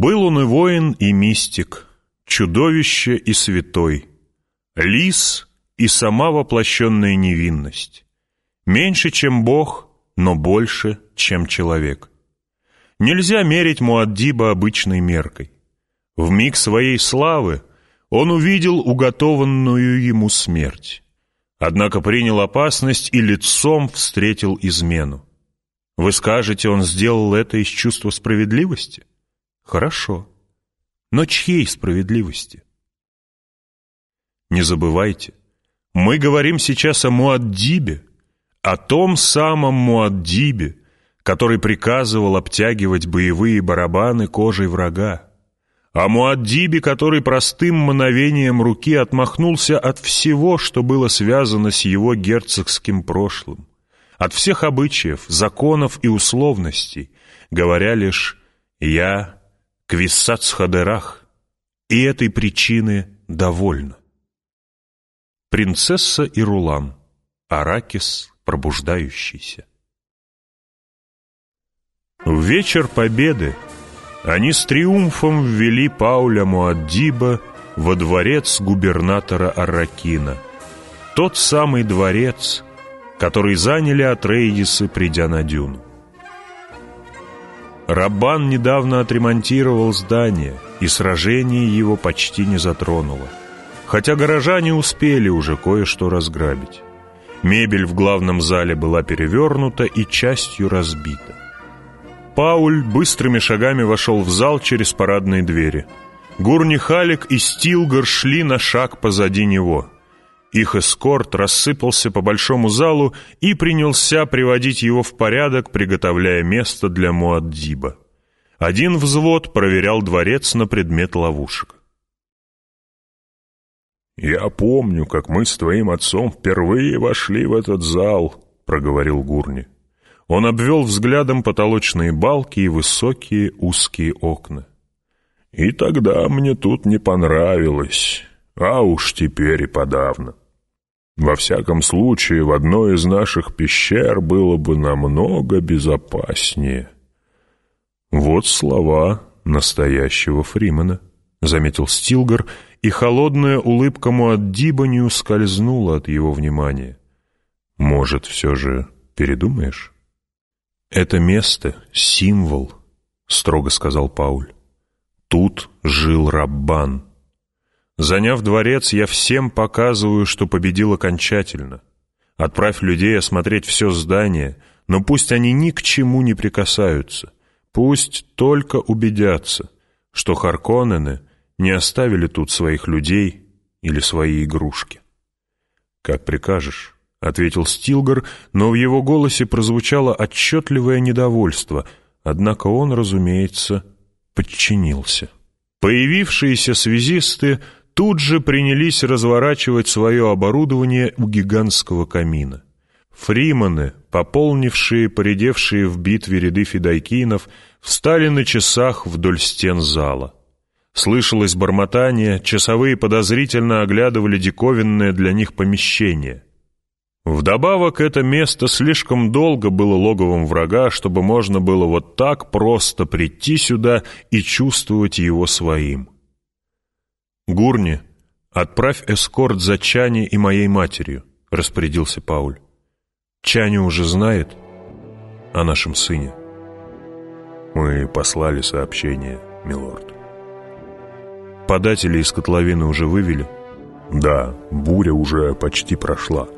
Был он и воин, и мистик, чудовище и святой, лис и сама воплощенная невинность. Меньше, чем Бог, но больше, чем человек. Нельзя мерить Муаддиба обычной меркой. В миг своей славы он увидел уготованную ему смерть. Однако принял опасность и лицом встретил измену. Вы скажете, он сделал это из чувства справедливости? Хорошо. Но чьей справедливости? Не забывайте, мы говорим сейчас о Муаддибе, о том самом Муаддибе, который приказывал обтягивать боевые барабаны кожей врага, о Муаддибе, который простым мановением руки отмахнулся от всего, что было связано с его герцогским прошлым, от всех обычаев, законов и условностей, говоря лишь «я квиссацхадерах», и этой причины довольна. Принцесса и Рулам, Аракис пробуждающийся. В вечер победы они с триумфом ввели Пауля Муаддиба во дворец губернатора Арракина. Тот самый дворец, который заняли Атрейдисы, придя на дюну. Рабан недавно отремонтировал здание, и сражение его почти не затронуло. Хотя горожане успели уже кое-что разграбить. Мебель в главном зале была перевернута и частью разбита. Пауль быстрыми шагами вошел в зал через парадные двери. Гурни Халик и Стилгар шли на шаг позади него. Их эскорт рассыпался по большому залу и принялся приводить его в порядок, приготовляя место для Муаддиба. Один взвод проверял дворец на предмет ловушек. «Я помню, как мы с твоим отцом впервые вошли в этот зал», — проговорил Гурни. Он обвел взглядом потолочные балки и высокие узкие окна. «И тогда мне тут не понравилось, а уж теперь и подавно. Во всяком случае, в одной из наших пещер было бы намного безопаснее». «Вот слова настоящего Фримена», — заметил Стилгар, и холодная улыбка Муаддиба не ускользнула от его внимания. «Может, все же передумаешь?» «Это место — символ», — строго сказал Пауль. «Тут жил Раббан. Заняв дворец, я всем показываю, что победил окончательно. Отправь людей осмотреть все здание, но пусть они ни к чему не прикасаются. Пусть только убедятся, что Харконнены не оставили тут своих людей или свои игрушки. Как прикажешь». — ответил Стилгар, но в его голосе прозвучало отчетливое недовольство, однако он, разумеется, подчинился. Появившиеся связисты тут же принялись разворачивать свое оборудование у гигантского камина. Фриманы, пополнившие поредевшие в битве ряды фидайкинов, встали на часах вдоль стен зала. Слышалось бормотание, часовые подозрительно оглядывали диковинное для них помещение — Вдобавок, это место слишком долго было логовом врага, чтобы можно было вот так просто прийти сюда и чувствовать его своим. «Гурни, отправь эскорт за Чани и моей матерью», — распорядился Пауль. «Чани уже знает о нашем сыне». «Мы послали сообщение, милорд». «Податели из котловины уже вывели?» «Да, буря уже почти прошла»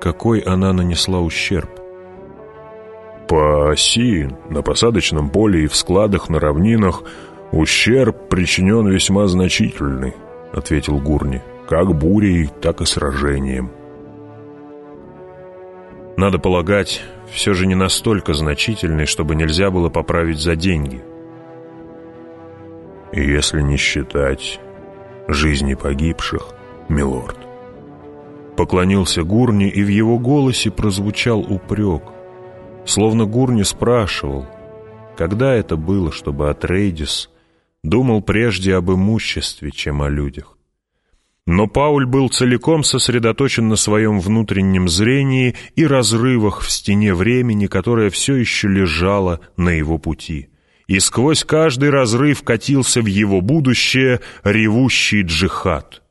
какой она нанесла ущерб. По оси, на посадочном поле и в складах на равнинах ущерб причинен весьма значительный, ответил Гурни, как бурей, так и сражением. Надо полагать, все же не настолько значительный, чтобы нельзя было поправить за деньги. Если не считать жизни погибших, милорд. Поклонился Гурни, и в его голосе прозвучал упрек. Словно Гурни спрашивал, когда это было, чтобы Атрейдис думал прежде об имуществе, чем о людях. Но Пауль был целиком сосредоточен на своем внутреннем зрении и разрывах в стене времени, которая все еще лежала на его пути. и сквозь каждый разрыв катился в его будущее ревущий джихад.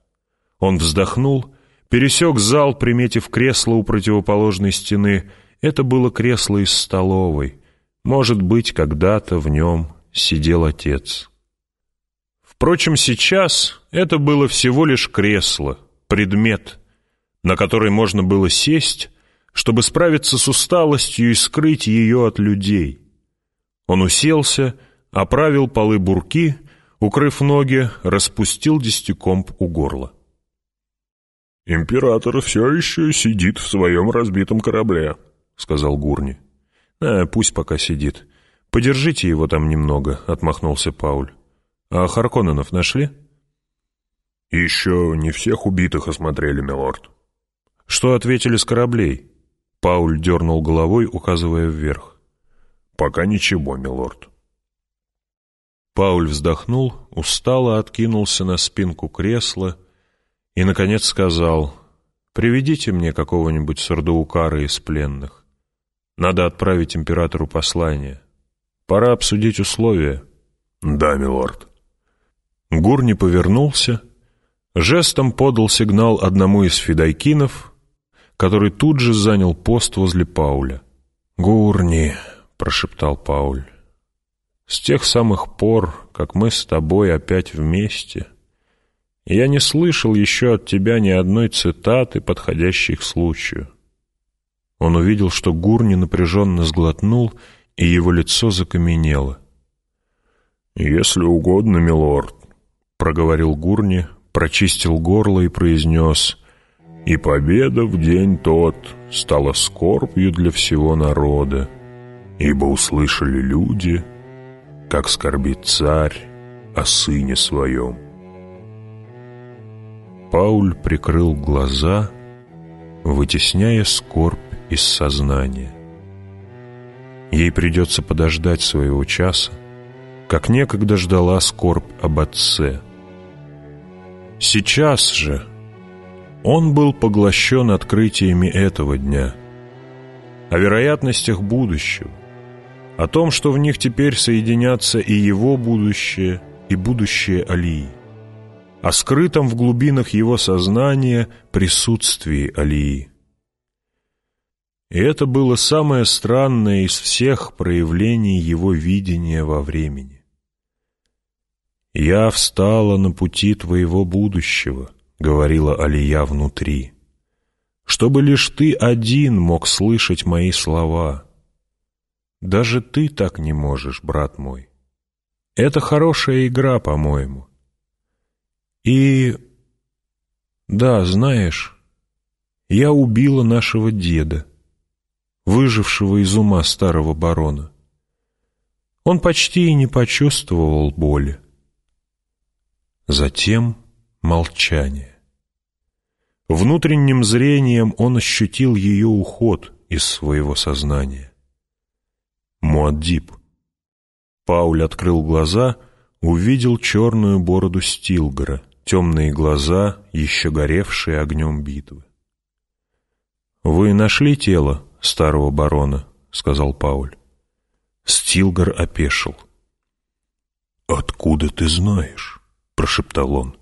Он вздохнул, пересек зал, приметив кресло у противоположной стены. Это было кресло из столовой. Может быть, когда-то в нем сидел отец. Впрочем, сейчас это было всего лишь кресло, предмет, на который можно было сесть, чтобы справиться с усталостью и скрыть ее от людей. Он уселся, оправил полы бурки, укрыв ноги, распустил десятикомп у горла. «Император все еще сидит в своем разбитом корабле», — сказал Гурни. «А, пусть пока сидит. Подержите его там немного», — отмахнулся Пауль. «А Харконненов нашли?» «Еще не всех убитых осмотрели, милорд». «Что ответили с кораблей?» Пауль дернул головой, указывая вверх. «Пока ничего, милорд». Пауль вздохнул, устало откинулся на спинку кресла и, наконец, сказал, «Приведите мне какого-нибудь сардуукара из пленных. Надо отправить императору послание. Пора обсудить условия». «Да, милорд». Гурни повернулся, жестом подал сигнал одному из фидайкинов, который тут же занял пост возле Пауля. «Гурни», — прошептал Пауль, — «с тех самых пор, как мы с тобой опять вместе, я не слышал еще от тебя ни одной цитаты, подходящей к случаю». Он увидел, что Гурни напряженно сглотнул, и его лицо закаменело. «Если угодно, милорд», — проговорил Гурни, прочистил горло и произнес «И победа в день тот стала скорбью для всего народа, ибо услышали люди, как скорбит царь о сыне своем». Пауль прикрыл глаза, вытесняя скорбь из сознания. Ей придется подождать своего часа, как некогда ждала скорбь об отце. Сейчас же он был поглощен открытиями этого дня, о вероятностях будущего, о том, что в них теперь соединятся и его будущее, и будущее Алии, о скрытом в глубинах его сознания присутствии Алии. И это было самое странное из всех проявлений его видения во времени. «Я встала на пути твоего будущего», — говорила Алия внутри, «чтобы лишь ты один мог слышать мои слова. Даже ты так не можешь, брат мой. Это хорошая игра, по-моему. И... Да, знаешь, я убила нашего деда выжившего из ума старого барона. Он почти и не почувствовал боли. Затем молчание. Внутренним зрением он ощутил ее уход из своего сознания. Муаддиб. Пауль открыл глаза, увидел черную бороду Стилгора, темные глаза, еще горевшие огнем битвы. «Вы нашли тело?» старого барона», — сказал Пауль. Стилгар опешил. «Откуда ты знаешь?» — прошептал он.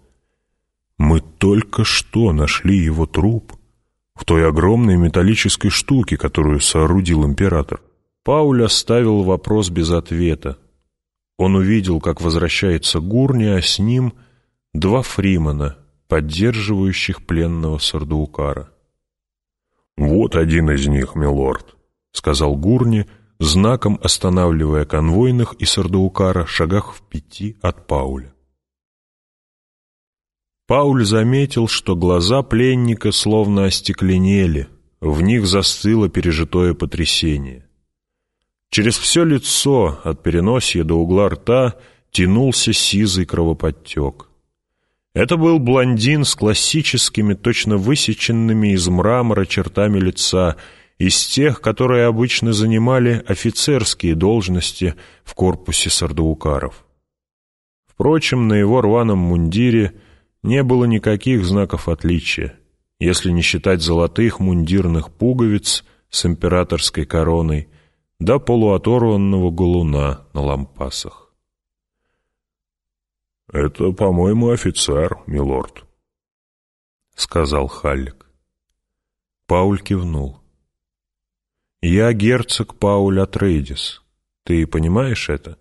«Мы только что нашли его труп в той огромной металлической штуке, которую соорудил император». Пауль оставил вопрос без ответа. Он увидел, как возвращается Гурни, а с ним два фримана, поддерживающих пленного Сардаукара. «Вот один из них, милорд», — сказал Гурни, знаком останавливая конвойных и Сардаукара шагах в пяти от Пауля. Пауль заметил, что глаза пленника словно остекленели, в них застыло пережитое потрясение. Через все лицо, от переносья до угла рта, тянулся сизый кровоподтек. Это был блондин с классическими, точно высеченными из мрамора чертами лица, из тех, которые обычно занимали офицерские должности в корпусе сардаукаров. Впрочем, на его рваном мундире не было никаких знаков отличия, если не считать золотых мундирных пуговиц с императорской короной, до полуоторванного галуна на лампасах. «Это, по-моему, офицер, милорд», — сказал Халлик. Пауль кивнул. «Я герцог Пауль Атрейдис. Ты понимаешь это?»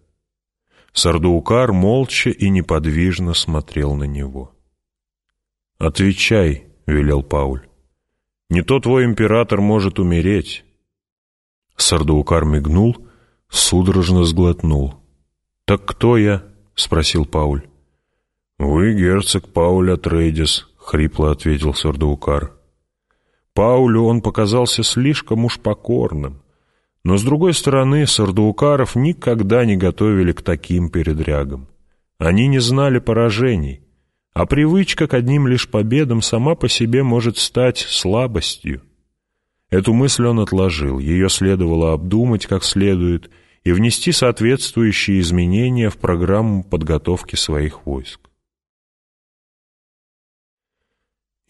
Сардуукар молча и неподвижно смотрел на него. «Отвечай», — велел Пауль. «Не то твой император может умереть». Сардуукар мигнул, судорожно сглотнул. «Так кто я?» — спросил Пауль. «Вы герцог Пауль Атрейдис», — хрипло ответил Сардуукар. Паулю он показался слишком уж покорным. Но, с другой стороны, сардуукаров никогда не готовили к таким передрягам. Они не знали поражений, а привычка к одним лишь победам сама по себе может стать слабостью. Эту мысль он отложил, ее следовало обдумать как следует и внести соответствующие изменения в программу подготовки своих войск.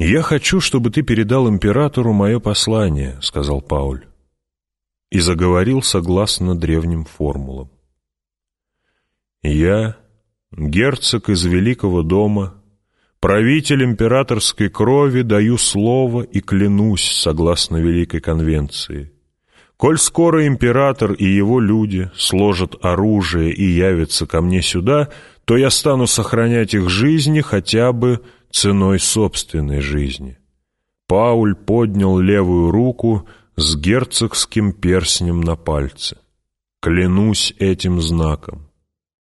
«Я хочу, чтобы ты передал императору мое послание», — сказал Пауль и заговорил согласно древним формулам. «Я, герцог из Великого дома, правитель императорской крови, даю слово и клянусь согласно Великой конвенции. Коль скоро император и его люди сложат оружие и явятся ко мне сюда, то я стану сохранять их жизни хотя бы ценой собственной жизни». Пауль поднял левую руку, с герцогским перстнем на пальце. Клянусь этим знаком.